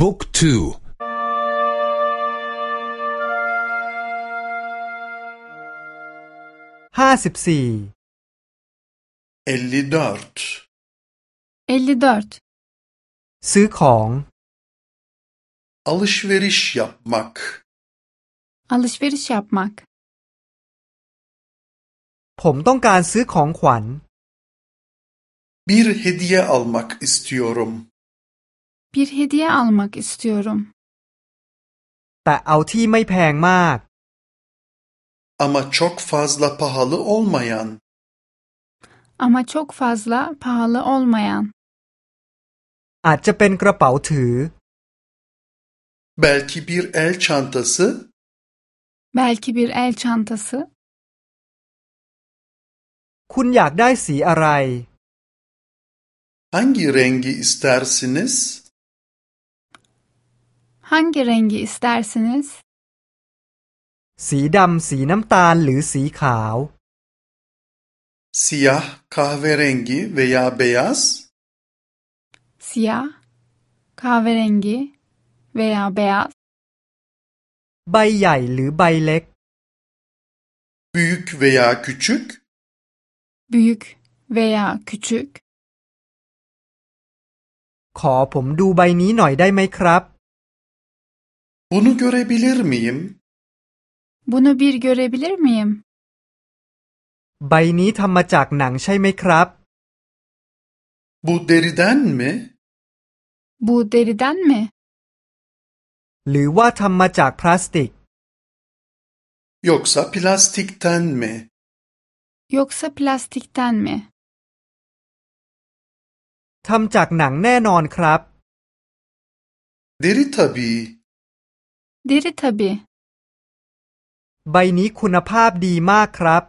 บุ๊กทูห้าสิบสี่ 54 54. ซื้อของ alışveriş yapmak Alışveriş yapmak. ผมต้องการซื้อของขวัญ bir hediye almak istiyorum Bir hediye almak istiyorum. แต่เอาที่ไม่แพงมาก ama çok fazla pahalı olmayan Ama çok fazla pahalı olmayan. อาจจะเป็นกระเป๋าถือ belki bir el çantası Belki bir el çantası. คุณอยากได้สีอะไร hangi rengi istersiniz Hangi rengi istersiniz? สีดำสีน้ำตาลหรือสีขาว siyah kahverengi veya beyaz Siyah, kahverengi veya beyaz. ใบใหญ่หรือใบเล็ก büyük veya küçük Büyük veya küçük. ขอผมดูใบนี้หน่อยได้ไหมครับ bunu görebilir miyim Bunu bir görebilir miyim? ใบนี้ทำมาจากหนังใช่ไหมครับ bu deriden mi Bu deriden mi? หรือว่าทำมาจากพลาสติก yoksa plastikten mi Yoksa plastikten mi? ทำจากหนังแน่นอนครับ deri tabii Deri tabii. ใบนี้คุณภาพดีมากครับ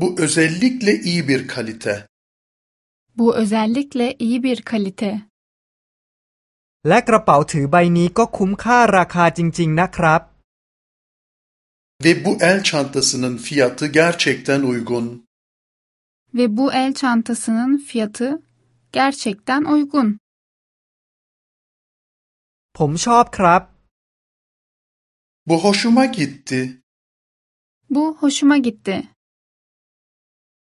bu özellikle iyi bir kalite Bu özellikle iyi bir kalite. และกระเป๋าถือใบนี้ก็คุ้มค่าราคาจริง ๆ นะครับ ve bu el çantasının fiyatı gerçekten uygun Ve bu el çantasının fiyatı gerçekten uygun. ผมชอบครับ bu hoşuma gitti Bu hoşuma gitti.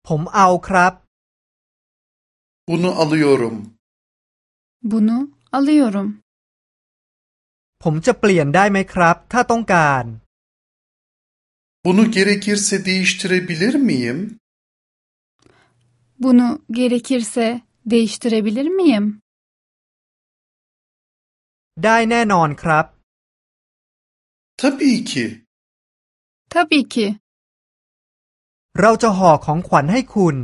ผมเอาครับ bunu alıyorum Bunu alıyorum. ผมจะเปลี่ยนได้ไหมครับ ถ้าต้องการ bunu gerekirse değiştirebilir miyim Bunu gerekirse değiştirebilir miyim? ได้แน่นอนครับ tabii ki Tabii ki. เราจะห่อของขวัญให้คุณ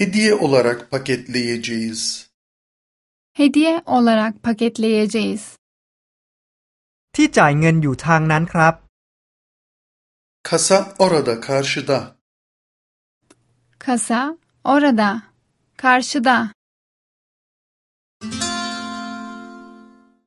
hediye olarak paketleyeceğiz Hediye olarak paketleyeceğiz. ที่จ่ายเงินอยู่ทางนั้นครับ kasa orada karşıda Kasa orada, karşıda.